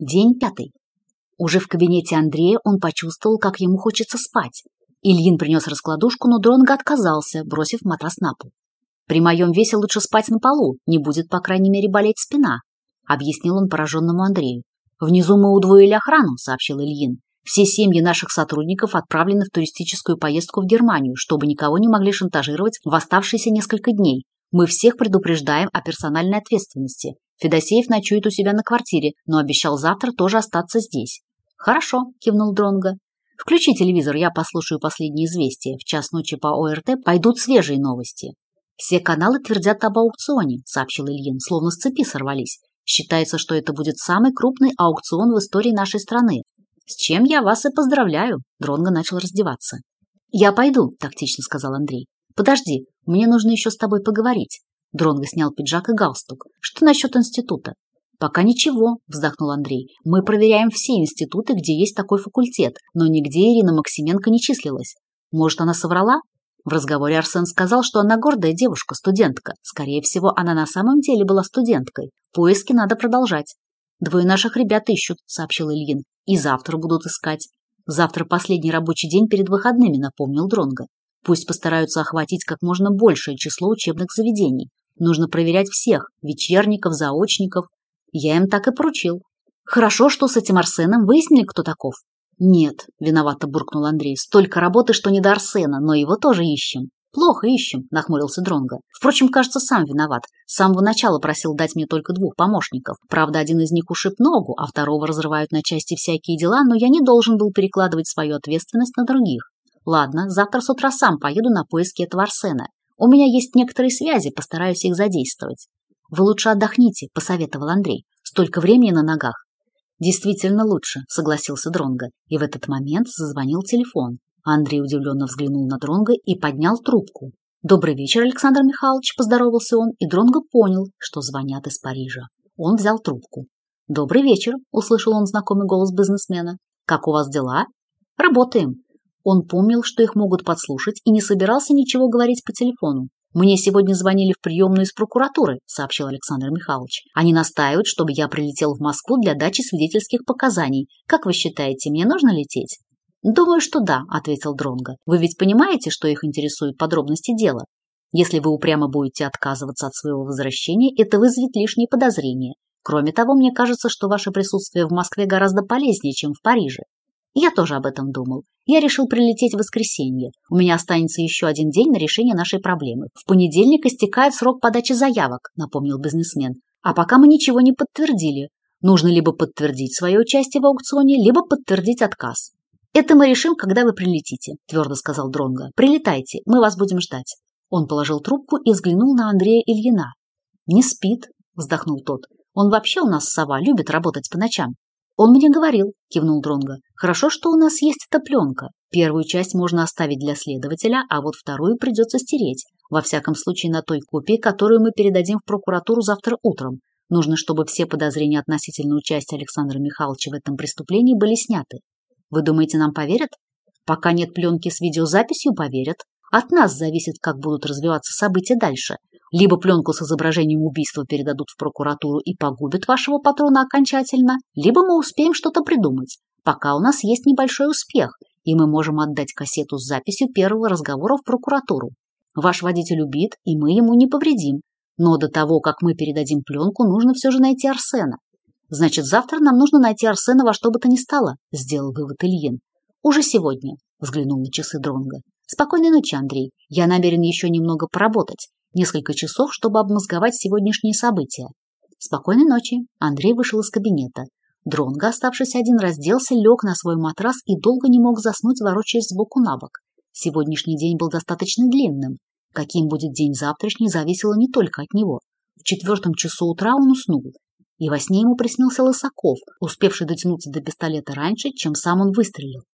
День пятый. Уже в кабинете Андрея он почувствовал, как ему хочется спать. Ильин принес раскладушку, но Дронго отказался, бросив матрас на пол. «При моем весе лучше спать на полу, не будет, по крайней мере, болеть спина», — объяснил он пораженному Андрею. «Внизу мы удвоили охрану», — сообщил Ильин. «Все семьи наших сотрудников отправлены в туристическую поездку в Германию, чтобы никого не могли шантажировать в оставшиеся несколько дней. Мы всех предупреждаем о персональной ответственности. Федосеев ночует у себя на квартире, но обещал завтра тоже остаться здесь. Хорошо, кивнул Дронга. Включи телевизор, я послушаю последние известия. В час ночи по ОРТ пойдут свежие новости. Все каналы твердят об аукционе, сообщил Ильин, словно с цепи сорвались. Считается, что это будет самый крупный аукцион в истории нашей страны. С чем я вас и поздравляю, Дронго начал раздеваться. Я пойду, тактично сказал Андрей. Подожди, мне нужно еще с тобой поговорить. Дронго снял пиджак и галстук. Что насчет института? Пока ничего, вздохнул Андрей. Мы проверяем все институты, где есть такой факультет, но нигде Ирина Максименко не числилась. Может, она соврала? В разговоре Арсен сказал, что она гордая девушка, студентка. Скорее всего, она на самом деле была студенткой. Поиски надо продолжать. Двое наших ребят ищут, сообщил Ильин. И завтра будут искать. Завтра последний рабочий день перед выходными, напомнил Дронга. Пусть постараются охватить как можно большее число учебных заведений. Нужно проверять всех – вечерников, заочников. Я им так и поручил. Хорошо, что с этим Арсеном выяснили, кто таков. Нет, виновато буркнул Андрей. Столько работы, что не до Арсена, но его тоже ищем. Плохо ищем, нахмурился Дронга. Впрочем, кажется, сам виноват. С самого начала просил дать мне только двух помощников. Правда, один из них ушиб ногу, а второго разрывают на части всякие дела, но я не должен был перекладывать свою ответственность на других. Ладно, завтра с утра сам поеду на поиски этого Арсена. У меня есть некоторые связи, постараюсь их задействовать. Вы лучше отдохните, посоветовал Андрей. Столько времени на ногах. Действительно лучше, согласился Дронга. И в этот момент зазвонил телефон. Андрей удивленно взглянул на Дронга и поднял трубку. Добрый вечер, Александр Михайлович, поздоровался он, и Дронго понял, что звонят из Парижа. Он взял трубку. «Добрый вечер», – услышал он знакомый голос бизнесмена. «Как у вас дела?» «Работаем. Он помнил, что их могут подслушать, и не собирался ничего говорить по телефону. «Мне сегодня звонили в приемную из прокуратуры», – сообщил Александр Михайлович. «Они настаивают, чтобы я прилетел в Москву для дачи свидетельских показаний. Как вы считаете, мне нужно лететь?» «Думаю, что да», – ответил Дронго. «Вы ведь понимаете, что их интересуют подробности дела? Если вы упрямо будете отказываться от своего возвращения, это вызовет лишние подозрения. Кроме того, мне кажется, что ваше присутствие в Москве гораздо полезнее, чем в Париже. Я тоже об этом думал. Я решил прилететь в воскресенье. У меня останется еще один день на решение нашей проблемы. В понедельник истекает срок подачи заявок, напомнил бизнесмен. А пока мы ничего не подтвердили. Нужно либо подтвердить свое участие в аукционе, либо подтвердить отказ. Это мы решим, когда вы прилетите, твердо сказал Дронга. Прилетайте, мы вас будем ждать. Он положил трубку и взглянул на Андрея Ильина. Не спит, вздохнул тот. Он вообще у нас сова, любит работать по ночам. «Он мне говорил», — кивнул Дронго. «Хорошо, что у нас есть эта пленка. Первую часть можно оставить для следователя, а вот вторую придется стереть. Во всяком случае, на той копии, которую мы передадим в прокуратуру завтра утром. Нужно, чтобы все подозрения относительно участия Александра Михайловича в этом преступлении были сняты. Вы думаете, нам поверят? Пока нет пленки с видеозаписью, поверят. От нас зависит, как будут развиваться события дальше. Либо пленку с изображением убийства передадут в прокуратуру и погубят вашего патрона окончательно, либо мы успеем что-то придумать. Пока у нас есть небольшой успех, и мы можем отдать кассету с записью первого разговора в прокуратуру. Ваш водитель убит, и мы ему не повредим. Но до того, как мы передадим пленку, нужно все же найти Арсена. Значит, завтра нам нужно найти Арсена во что бы то ни стало, сделал вывод Ильин. Уже сегодня, взглянул на часы Дронга. Спокойной ночи, Андрей. Я намерен еще немного поработать несколько часов, чтобы обмозговать сегодняшние события. Спокойной ночи. Андрей вышел из кабинета. Дронго, оставшись один, разделся, лег на свой матрас и долго не мог заснуть, ворочаясь сбоку на бок. Сегодняшний день был достаточно длинным. Каким будет день завтрашний, зависело не только от него. В четвертом часу утра он уснул. И во сне ему приснился Лысаков, успевший дотянуться до пистолета раньше, чем сам он выстрелил.